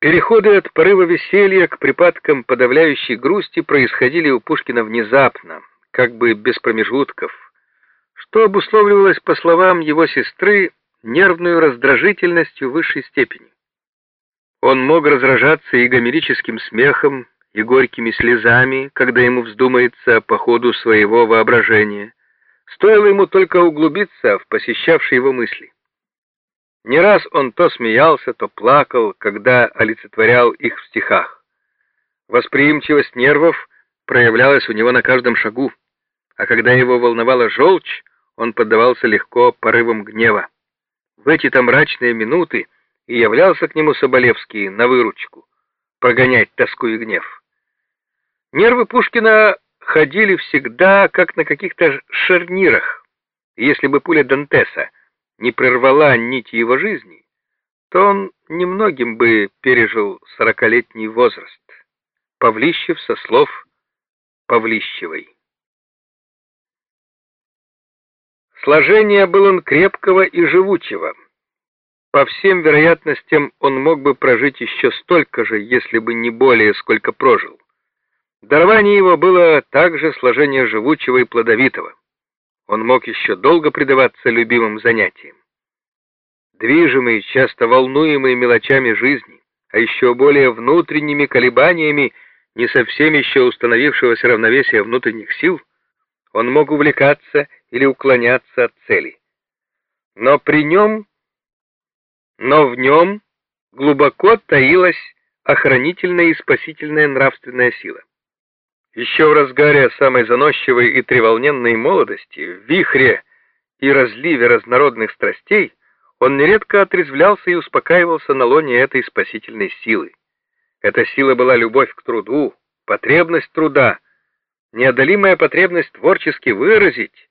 Переходы от порыва веселья к припадкам подавляющей грусти происходили у Пушкина внезапно, как бы без промежутков, что обусловливалось, по словам его сестры, нервную раздражительностью высшей степени. Он мог разражаться и гомерическим смехом, и горькими слезами, когда ему вздумается по ходу своего воображения. Стоило ему только углубиться в посещавшие его мысли. Не раз он то смеялся, то плакал, когда олицетворял их в стихах. Восприимчивость нервов проявлялась у него на каждом шагу, а когда его волновала желчь, он поддавался легко порывам гнева. В эти-то мрачные минуты и являлся к нему Соболевский на выручку, прогонять тоску и гнев. Нервы Пушкина ходили всегда, как на каких-то шарнирах. Если бы пуля Дантеса не прервала нити его жизни, то он немногим бы пережил сорокалетний возраст. Павлищев со слов Павлищевой. Сложение был он крепкого и живучего. По всем вероятностям он мог бы прожить еще столько же, если бы не более, сколько прожил. Дарование его было также сложение живучего и плодовитого он мог еще долго предаваться любимым занятиям. Движимый, часто волнуемый мелочами жизни, а еще более внутренними колебаниями не совсем еще установившегося равновесия внутренних сил, он мог увлекаться или уклоняться от цели. Но при нем, но в нем глубоко таилась охранительная и спасительная нравственная сила. Еще в разгаре самой заносчивой и треволненной молодости, в вихре и разливе разнородных страстей, он нередко отрезвлялся и успокаивался на лоне этой спасительной силы. Эта сила была любовь к труду, потребность труда, неодолимая потребность творчески выразить,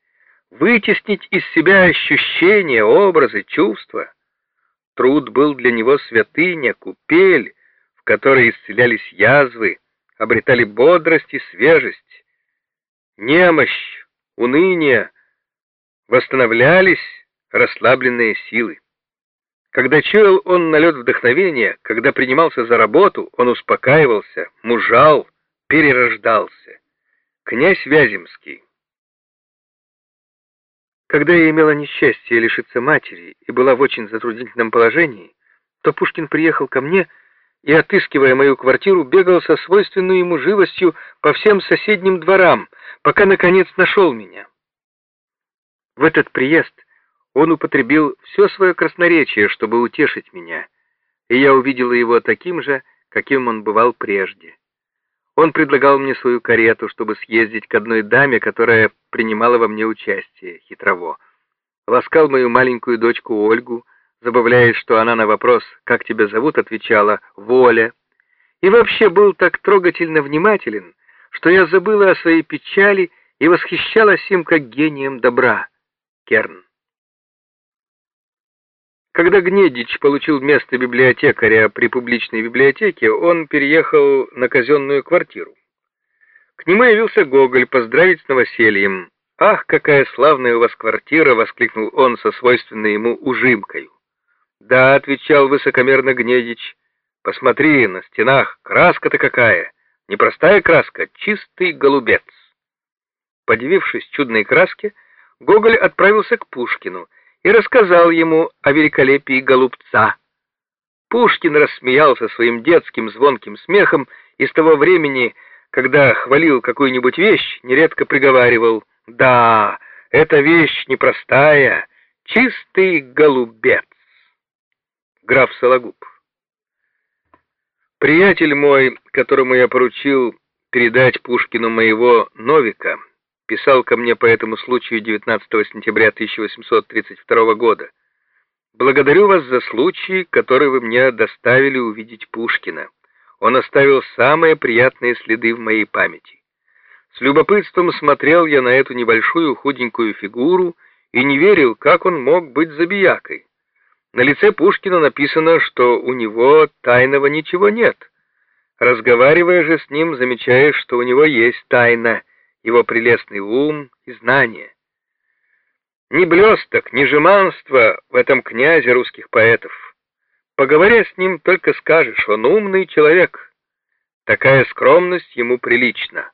вытеснить из себя ощущения, образы, чувства. Труд был для него святыня, купель, в которой исцелялись язвы, обретали бодрость и свежесть. Немощь, уныние, восстановлялись расслабленные силы. Когда чуял он налет вдохновения, когда принимался за работу, он успокаивался, мужал, перерождался. Князь Вяземский. Когда я имела несчастье лишиться матери и была в очень затруднительном положении, то Пушкин приехал ко мне и, отыскивая мою квартиру, бегал со свойственной ему живостью по всем соседним дворам, пока, наконец, нашел меня. В этот приезд он употребил все свое красноречие, чтобы утешить меня, и я увидела его таким же, каким он бывал прежде. Он предлагал мне свою карету, чтобы съездить к одной даме, которая принимала во мне участие, хитрово. Ласкал мою маленькую дочку Ольгу, забавляясь, что она на вопрос «Как тебя зовут?» отвечала «Воля». И вообще был так трогательно внимателен, что я забыла о своей печали и восхищалась им как гением добра. Керн. Когда Гнедич получил место библиотекаря при публичной библиотеке, он переехал на казенную квартиру. К нему явился Гоголь поздравить с новосельем. «Ах, какая славная у вас квартира!» — воскликнул он со свойственной ему ужимкой. «Да», — отвечал высокомерно Гнедич, — «посмотри, на стенах краска-то какая! Непростая краска, чистый голубец». Подивившись чудной краске, Гоголь отправился к Пушкину и рассказал ему о великолепии голубца. Пушкин рассмеялся своим детским звонким смехом и с того времени, когда хвалил какую-нибудь вещь, нередко приговаривал «Да, эта вещь непростая, чистый голубец» граф Сологуб. Приятель мой, которому я поручил передать Пушкину моего Новика, писал ко мне по этому случаю 19 сентября 1832 года. «Благодарю вас за случай, который вы мне доставили увидеть Пушкина. Он оставил самые приятные следы в моей памяти. С любопытством смотрел я на эту небольшую худенькую фигуру и не верил, как он мог быть забиякой. На лице Пушкина написано, что у него тайного ничего нет. Разговаривая же с ним, замечаешь, что у него есть тайна, его прелестный ум и знание. Ни блесток, ни жеманства в этом князе русских поэтов. Поговоря с ним, только скажешь, он умный человек. Такая скромность ему прилична.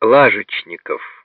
Лажечников.